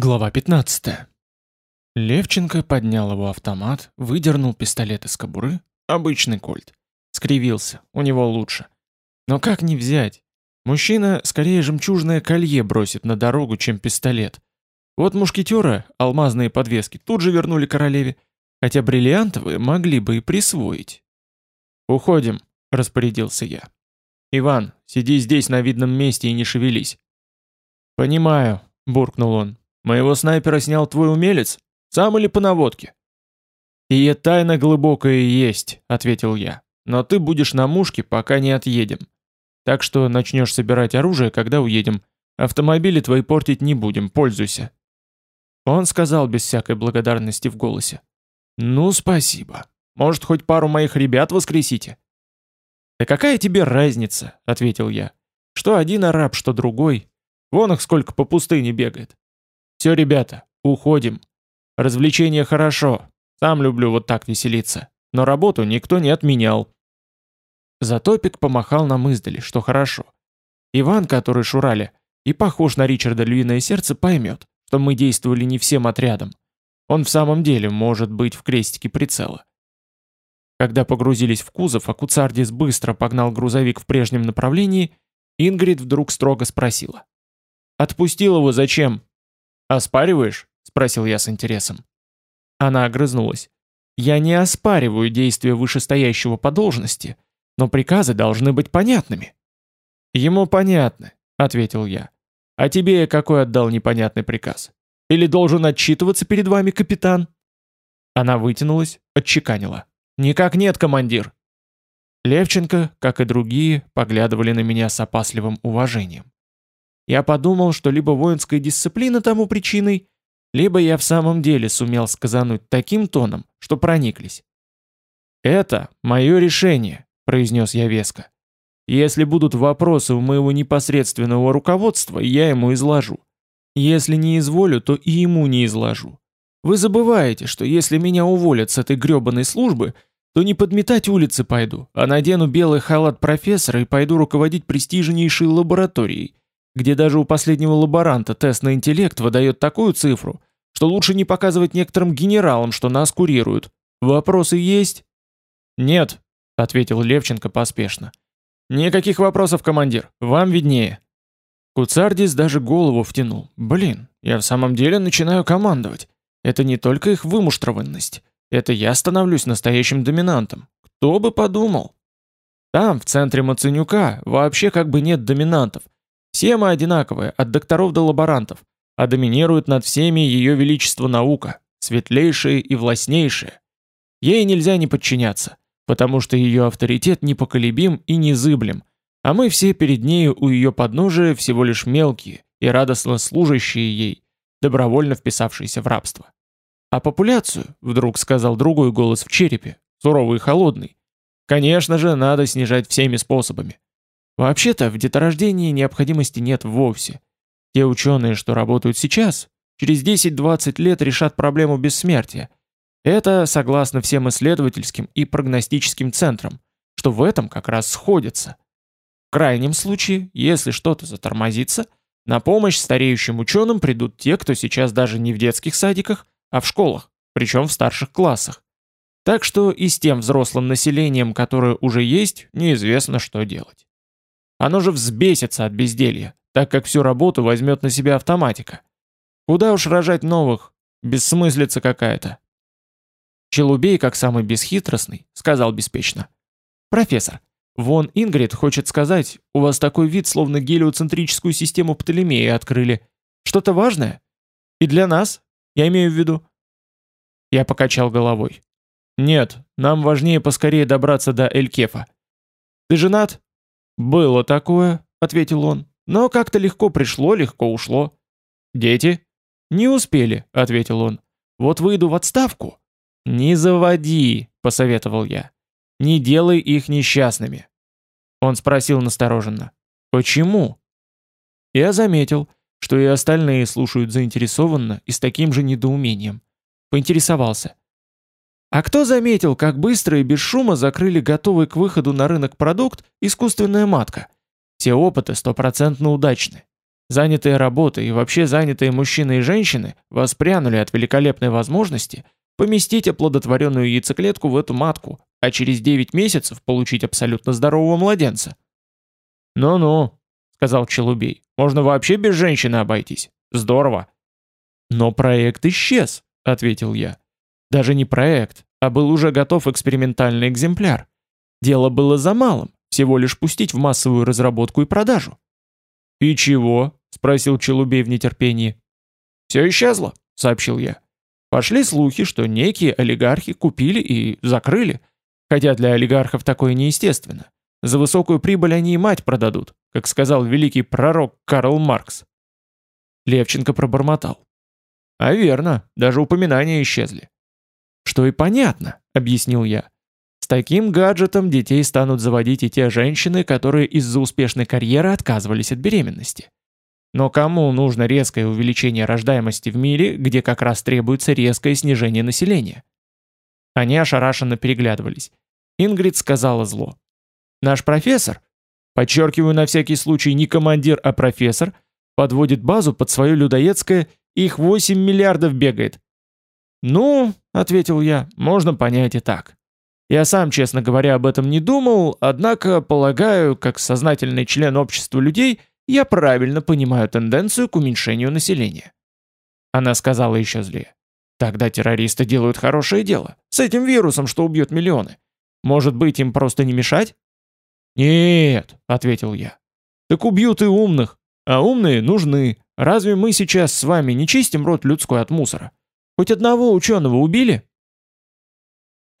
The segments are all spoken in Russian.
Глава 15. Левченко поднял его автомат, выдернул пистолет из кобуры, обычный кольт. Скривился, у него лучше. Но как не взять? Мужчина скорее жемчужное колье бросит на дорогу, чем пистолет. Вот мушкетера, алмазные подвески, тут же вернули королеве, хотя бриллиантовые могли бы и присвоить. «Уходим», — распорядился я. «Иван, сиди здесь на видном месте и не шевелись». «Понимаю», — буркнул он. Моего снайпера снял твой умелец? Сам или по наводке?» «Сие тайна глубокая есть», — ответил я. «Но ты будешь на мушке, пока не отъедем. Так что начнешь собирать оружие, когда уедем. Автомобили твои портить не будем, пользуйся». Он сказал без всякой благодарности в голосе. «Ну, спасибо. Может, хоть пару моих ребят воскресите?» «Да какая тебе разница?» — ответил я. «Что один араб, что другой. Вон их сколько по пустыне бегает. Все, ребята, уходим. Развлечение хорошо. Сам люблю вот так веселиться. Но работу никто не отменял. Затопик помахал нам издали, что хорошо. Иван, который шурали, и похож на Ричарда Львиное Сердце, поймет, что мы действовали не всем отрядом. Он в самом деле может быть в крестике прицела. Когда погрузились в кузов, а Куцардис быстро погнал грузовик в прежнем направлении, Ингрид вдруг строго спросила. «Отпустил его зачем?» «Оспариваешь?» — спросил я с интересом. Она огрызнулась. «Я не оспариваю действия вышестоящего по должности, но приказы должны быть понятными». «Ему понятны», — ответил я. «А тебе я какой отдал непонятный приказ? Или должен отчитываться перед вами, капитан?» Она вытянулась, отчеканила. «Никак нет, командир». Левченко, как и другие, поглядывали на меня с опасливым уважением. Я подумал, что либо воинская дисциплина тому причиной, либо я в самом деле сумел сказануть таким тоном, что прониклись. «Это мое решение», — произнес я веско. «Если будут вопросы у моего непосредственного руководства, я ему изложу. Если не изволю, то и ему не изложу. Вы забываете, что если меня уволят с этой грёбаной службы, то не подметать улицы пойду, а надену белый халат профессора и пойду руководить престижнейшей лабораторией, где даже у последнего лаборанта тест на интеллект выдает такую цифру, что лучше не показывать некоторым генералам, что нас курируют. Вопросы есть? Нет, ответил Левченко поспешно. Никаких вопросов, командир, вам виднее. Куцардис даже голову втянул. Блин, я в самом деле начинаю командовать. Это не только их вымуштрованность. Это я становлюсь настоящим доминантом. Кто бы подумал? Там, в центре Маценюка, вообще как бы нет доминантов – все мы одинаковые, от докторов до лаборантов, а доминирует над всеми ее величество наука, светлейшая и властнейшая. Ей нельзя не подчиняться, потому что ее авторитет непоколебим и незыблем, а мы все перед нею у ее подножия всего лишь мелкие и радостно служащие ей, добровольно вписавшиеся в рабство. А популяцию, вдруг сказал другой голос в черепе, суровый и холодный, конечно же, надо снижать всеми способами. Вообще-то в деторождении необходимости нет вовсе. Те ученые, что работают сейчас, через 10-20 лет решат проблему бессмертия. Это согласно всем исследовательским и прогностическим центрам, что в этом как раз сходится. В крайнем случае, если что-то затормозится, на помощь стареющим ученым придут те, кто сейчас даже не в детских садиках, а в школах, причем в старших классах. Так что и с тем взрослым населением, которое уже есть, неизвестно, что делать. Оно же взбесится от безделья, так как всю работу возьмет на себя автоматика. Куда уж рожать новых? Бессмыслица какая-то. Челубей, как самый бесхитростный, сказал беспечно. «Профессор, вон Ингрид хочет сказать, у вас такой вид, словно гелиоцентрическую систему Птолемея открыли. Что-то важное? И для нас? Я имею в виду». Я покачал головой. «Нет, нам важнее поскорее добраться до Элькефа. Ты женат?» «Было такое», — ответил он, — «но как-то легко пришло, легко ушло». «Дети?» «Не успели», — ответил он. «Вот выйду в отставку». «Не заводи», — посоветовал я. «Не делай их несчастными». Он спросил настороженно. «Почему?» Я заметил, что и остальные слушают заинтересованно и с таким же недоумением. Поинтересовался. А кто заметил, как быстро и без шума закрыли готовый к выходу на рынок продукт искусственная матка? Все опыты стопроцентно удачны. Занятые работой и вообще занятые мужчины и женщины воспрянули от великолепной возможности поместить оплодотворенную яйцеклетку в эту матку, а через 9 месяцев получить абсолютно здорового младенца. «Ну-ну», — сказал Челубей, — «можно вообще без женщины обойтись. Здорово». «Но проект исчез», — ответил я. «Даже не проект, а был уже готов экспериментальный экземпляр. Дело было за малым, всего лишь пустить в массовую разработку и продажу». «И чего?» — спросил Челубей в нетерпении. «Все исчезло», — сообщил я. Пошли слухи, что некие олигархи купили и закрыли, хотя для олигархов такое неестественно. За высокую прибыль они и мать продадут, как сказал великий пророк Карл Маркс. Левченко пробормотал. А верно, даже упоминания исчезли. Что и понятно, объяснил я. С таким гаджетом детей станут заводить и те женщины, которые из-за успешной карьеры отказывались от беременности. Но кому нужно резкое увеличение рождаемости в мире, где как раз требуется резкое снижение населения? Они ошарашенно переглядывались. Ингрид сказала зло. Наш профессор, подчеркиваю на всякий случай не командир, а профессор, подводит базу под свое людоедское «их 8 миллиардов бегает». «Ну», — ответил я, — «можно понять и так». Я сам, честно говоря, об этом не думал, однако, полагаю, как сознательный член общества людей, я правильно понимаю тенденцию к уменьшению населения. Она сказала еще злее. Тогда террористы делают хорошее дело. С этим вирусом, что убьет миллионы. Может быть, им просто не мешать? «Нет», — ответил я. «Так убьют и умных, а умные нужны. Разве мы сейчас с вами не чистим рот людской от мусора? Хоть одного ученого убили?»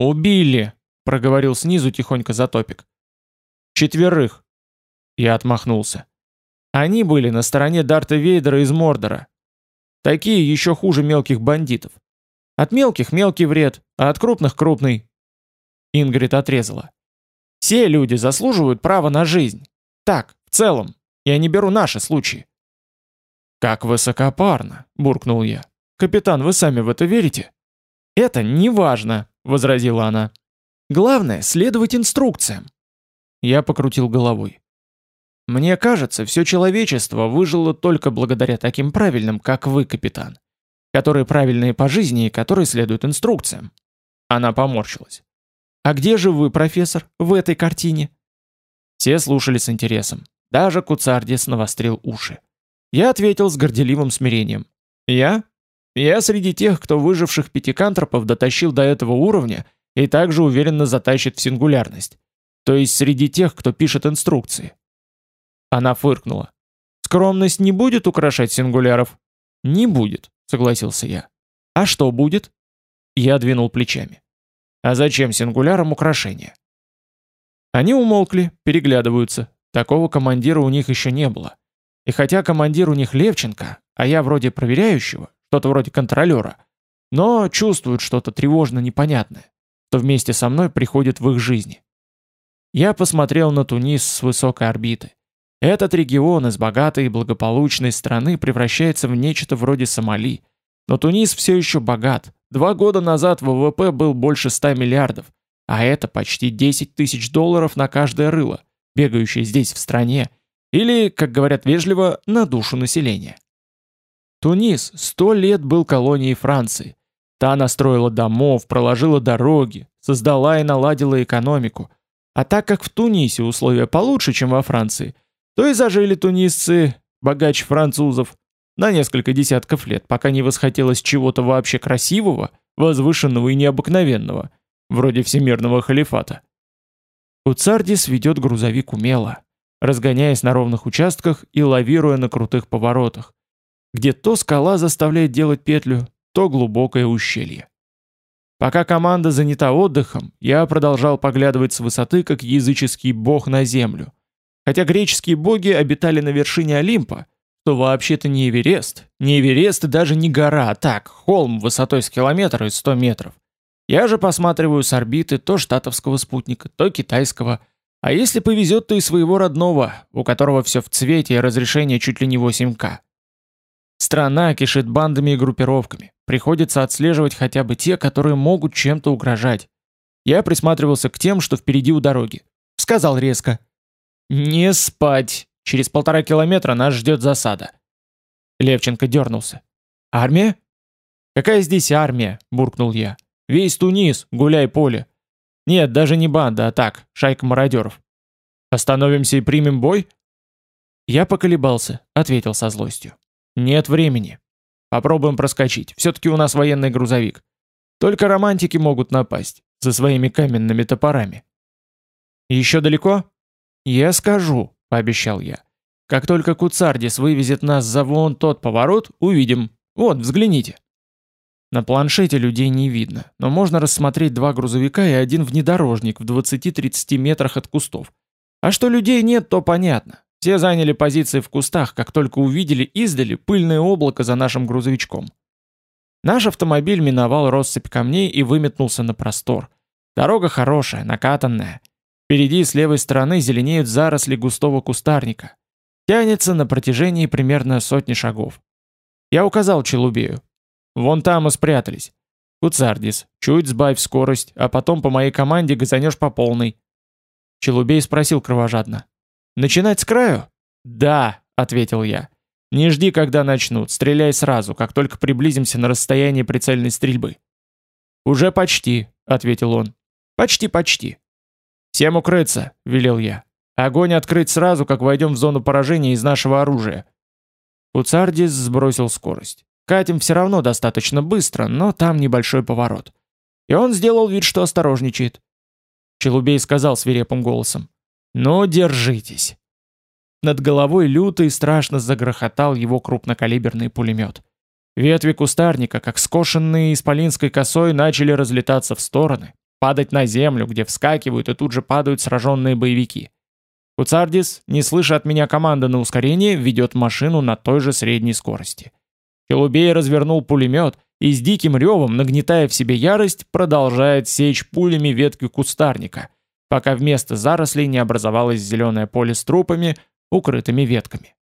«Убили», — проговорил снизу тихонько Затопик. «Четверых». Я отмахнулся. Они были на стороне Дарта Вейдера из Мордора. Такие еще хуже мелких бандитов. От мелких мелкий вред, а от крупных крупный. Ингрид отрезала. Все люди заслуживают права на жизнь. Так, в целом. Я не беру наши случаи. Как высокопарно, буркнул я. Капитан, вы сами в это верите? Это не важно, возразила она. Главное следовать инструкциям. Я покрутил головой. Мне кажется, все человечество выжило только благодаря таким правильным, как вы, капитан, которые правильные по жизни и которые следуют инструкциям. Она поморщилась. «А где же вы, профессор, в этой картине?» Все слушали с интересом. Даже Куцардис навострил уши. Я ответил с горделивым смирением. «Я? Я среди тех, кто выживших пятикантропов дотащил до этого уровня и также уверенно затащит в сингулярность. То есть среди тех, кто пишет инструкции». Она фыркнула. «Скромность не будет украшать сингуляров?» «Не будет», — согласился я. «А что будет?» Я двинул плечами. А зачем сингулярам украшения? Они умолкли, переглядываются. Такого командира у них еще не было. И хотя командир у них Левченко, а я вроде проверяющего, что-то вроде контролера, но чувствуют что-то тревожно непонятное, что вместе со мной приходит в их жизни. Я посмотрел на Тунис с высокой орбиты. Этот регион из богатой и благополучной страны превращается в нечто вроде Сомали. Но Тунис все еще богат, Два года назад ВВП был больше 100 миллиардов, а это почти 10 тысяч долларов на каждое рыло, бегающее здесь в стране, или, как говорят вежливо, на душу населения. Тунис сто лет был колонией Франции. Та настроила домов, проложила дороги, создала и наладила экономику. А так как в Тунисе условия получше, чем во Франции, то и зажили тунисцы богаче французов, на несколько десятков лет, пока не восхотелось чего-то вообще красивого, возвышенного и необыкновенного, вроде всемирного халифата. Уцардис ведет грузовик умело, разгоняясь на ровных участках и лавируя на крутых поворотах, где то скала заставляет делать петлю, то глубокое ущелье. Пока команда занята отдыхом, я продолжал поглядывать с высоты, как языческий бог на землю. Хотя греческие боги обитали на вершине Олимпа, что вообще-то не Эверест, не Эверест и даже не гора, а так, холм высотой с километр и 100 метров. Я же посматриваю с орбиты то штатовского спутника, то китайского, а если повезет, то и своего родного, у которого все в цвете и разрешение чуть ли не 8К. Страна кишит бандами и группировками. Приходится отслеживать хотя бы те, которые могут чем-то угрожать. Я присматривался к тем, что впереди у дороги. Сказал резко. «Не спать!» Через полтора километра нас ждет засада. Левченко дернулся. «Армия?» «Какая здесь армия?» – буркнул я. «Весь Тунис, гуляй поле». «Нет, даже не банда, а так, шайка мародеров». «Остановимся и примем бой?» Я поколебался, ответил со злостью. «Нет времени. Попробуем проскочить, все-таки у нас военный грузовик. Только романтики могут напасть, со своими каменными топорами». «Еще далеко?» «Я скажу», — пообещал я. «Как только Куцардис вывезет нас за вон тот поворот, увидим. Вот, взгляните». На планшете людей не видно, но можно рассмотреть два грузовика и один внедорожник в 20-30 метрах от кустов. А что людей нет, то понятно. Все заняли позиции в кустах, как только увидели издали пыльное облако за нашим грузовичком. Наш автомобиль миновал россыпь камней и выметнулся на простор. Дорога хорошая, накатанная. Впереди с левой стороны зеленеют заросли густого кустарника. Тянется на протяжении примерно сотни шагов. Я указал Челубею. Вон там и спрятались. Куцардис, чуть сбавь скорость, а потом по моей команде газанешь по полной. Челубей спросил кровожадно. «Начинать с краю?» «Да», — ответил я. «Не жди, когда начнут, стреляй сразу, как только приблизимся на расстояние прицельной стрельбы». «Уже почти», — ответил он. «Почти-почти». «Всем укрыться», — велел я. «Огонь открыть сразу, как войдем в зону поражения из нашего оружия». Уцардис сбросил скорость. Катим все равно достаточно быстро, но там небольшой поворот. И он сделал вид, что осторожничает. Челубей сказал свирепым голосом. «Ну, держитесь». Над головой люто и страшно загрохотал его крупнокалиберный пулемет. Ветви кустарника, как скошенные исполинской косой, начали разлетаться в стороны, падать на землю, где вскакивают и тут же падают сраженные боевики. Куцардис, не слыша от меня команды на ускорение, ведет машину на той же средней скорости. Челубей развернул пулемет и с диким ревом, нагнетая в себе ярость, продолжает сечь пулями ветки кустарника, пока вместо зарослей не образовалось зеленое поле с трупами, укрытыми ветками.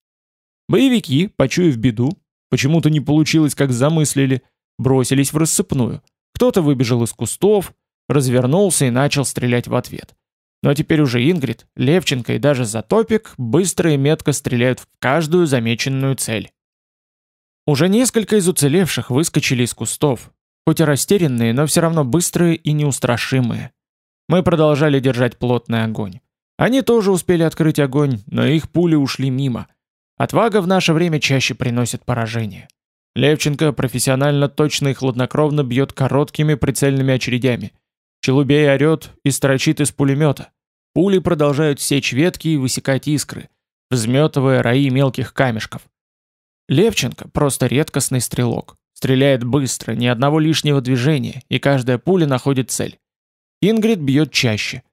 Боевики, почуяв беду, почему-то не получилось, как замыслили, бросились в рассыпную. Кто-то выбежал из кустов, развернулся и начал стрелять в ответ. Но теперь уже Ингрид, Левченко и даже Затопик быстро и метко стреляют в каждую замеченную цель. Уже несколько из уцелевших выскочили из кустов, хоть и растерянные, но все равно быстрые и неустрашимые. Мы продолжали держать плотный огонь. Они тоже успели открыть огонь, но их пули ушли мимо. Отвага в наше время чаще приносит поражение. Левченко профессионально точно и хладнокровно бьет короткими прицельными очередями. Челубей орет и строчит из пулемета. Пули продолжают сечь ветки и высекать искры, взметывая раи мелких камешков. Левченко просто редкостный стрелок. Стреляет быстро, ни одного лишнего движения, и каждая пуля находит цель. Ингрид бьет чаще.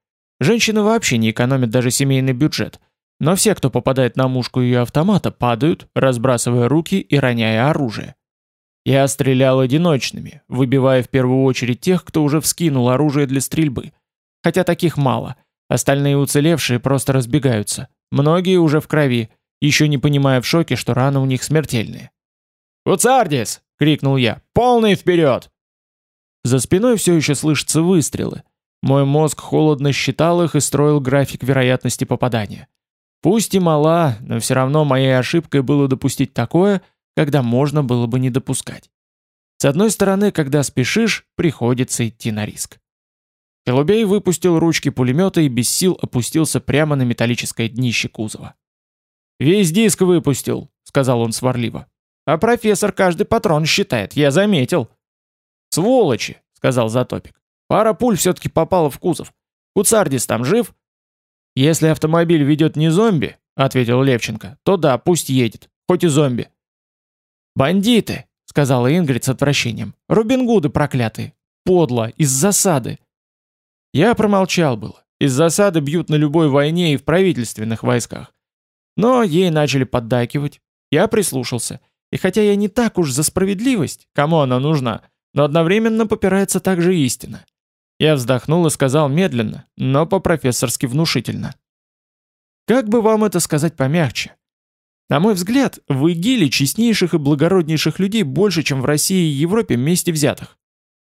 Женщины вообще не экономят даже семейный бюджет. Но все, кто попадает на мушку ее автомата, падают, разбрасывая руки и роняя оружие. Я стрелял одиночными, выбивая в первую очередь тех, кто уже вскинул оружие для стрельбы. Хотя таких мало. Остальные уцелевшие просто разбегаются. Многие уже в крови, еще не понимая в шоке, что раны у них смертельные. «Куцардис!» — крикнул я. «Полный вперед!» За спиной все еще слышатся выстрелы. Мой мозг холодно считал их и строил график вероятности попадания. Пусть и мала, но все равно моей ошибкой было допустить такое, когда можно было бы не допускать. С одной стороны, когда спешишь, приходится идти на риск. Голубей выпустил ручки пулемета и без сил опустился прямо на металлическое днище кузова. «Весь диск выпустил», — сказал он сварливо. «А профессор каждый патрон считает, я заметил». «Сволочи», — сказал Затопик. «Пара пуль все-таки попала в кузов. Куцардис там жив?» «Если автомобиль ведет не зомби», — ответил Левченко, — «то да, пусть едет, хоть и зомби». «Бандиты», — сказала Ингрид с отвращением. «Рубингуды проклятые. Подло, из засады». Я промолчал было. Из засады бьют на любой войне и в правительственных войсках. Но ей начали поддакивать. Я прислушался. И хотя я не так уж за справедливость, кому она нужна, но одновременно попирается также истина. Я вздохнул и сказал медленно, но по-профессорски внушительно. Как бы вам это сказать помягче? На мой взгляд, в ИГИЛе честнейших и благороднейших людей больше, чем в России и Европе вместе взятых.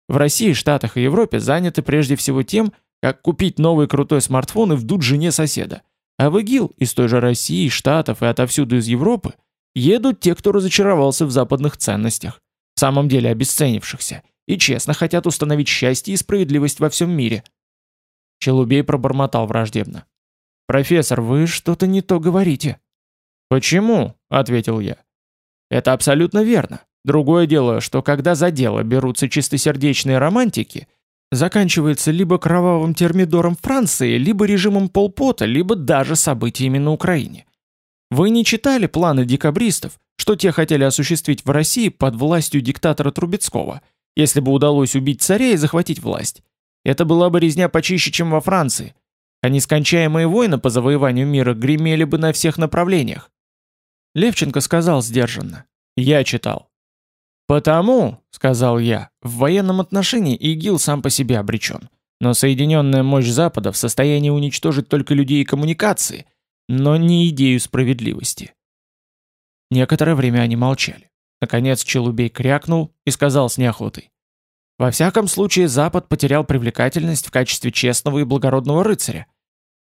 В России, Штатах и Европе заняты прежде всего тем, как купить новый крутой смартфон и вдуть жене соседа – а в ИГИЛ из той же России, Штатов и отовсюду из Европы Едут те, кто разочаровался в западных ценностях, в самом деле обесценившихся, и честно хотят установить счастье и справедливость во всем мире. Челубей пробормотал враждебно. «Профессор, вы что-то не то говорите». «Почему?» — ответил я. «Это абсолютно верно. Другое дело, что когда за дело берутся чистосердечные романтики, заканчивается либо кровавым термидором Франции, либо режимом Полпота, либо даже событиями на Украине. Вы не читали планы декабристов, что те хотели осуществить в России под властью диктатора Трубецкого, если бы удалось убить царя и захватить власть? Это была бы резня почище, чем во Франции. А нескончаемые войны по завоеванию мира гремели бы на всех направлениях. Левченко сказал сдержанно. «Я читал». «Потому», — сказал я, — «в военном отношении ИГИЛ сам по себе обречен. Но соединенная мощь Запада в состоянии уничтожить только людей и коммуникации, но не идею справедливости». Некоторое время они молчали. Наконец Челубей крякнул и сказал с неохотой. «Во всяком случае, Запад потерял привлекательность в качестве честного и благородного рыцаря.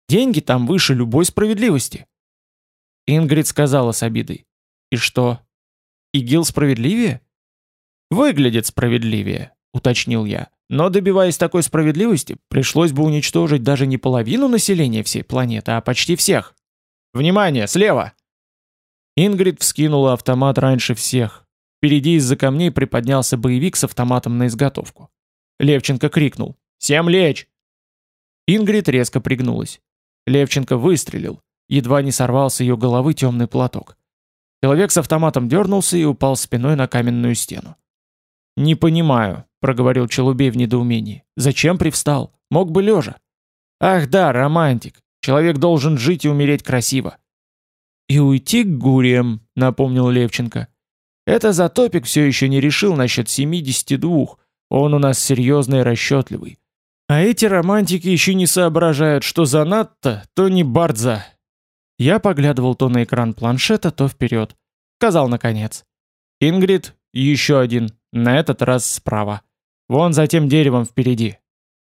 Деньги там выше любой справедливости». Ингрид сказала с обидой. «И что? ИГИЛ справедливее?» «Выглядит справедливее», — уточнил я. «Но добиваясь такой справедливости, пришлось бы уничтожить даже не половину населения всей планеты, а почти всех. Внимание, слева!» Ингрид вскинула автомат раньше всех. Впереди из-за камней приподнялся боевик с автоматом на изготовку. Левченко крикнул «Всем лечь!» Ингрид резко пригнулась. Левченко выстрелил. Едва не сорвал с ее головы темный платок. Человек с автоматом дернулся и упал спиной на каменную стену. «Не понимаю», — проговорил Челубей в недоумении. «Зачем привстал? Мог бы лежа». «Ах да, романтик. Человек должен жить и умереть красиво». «И уйти к гуриям», — напомнил Левченко. «Это Затопик все еще не решил насчет 72. Он у нас серьезный и расчетливый. А эти романтики еще не соображают, что занадто, то не бардза». Я поглядывал то на экран планшета, то вперед. Сказал наконец. «Ингрид, еще один. На этот раз справа. Вон за тем деревом впереди.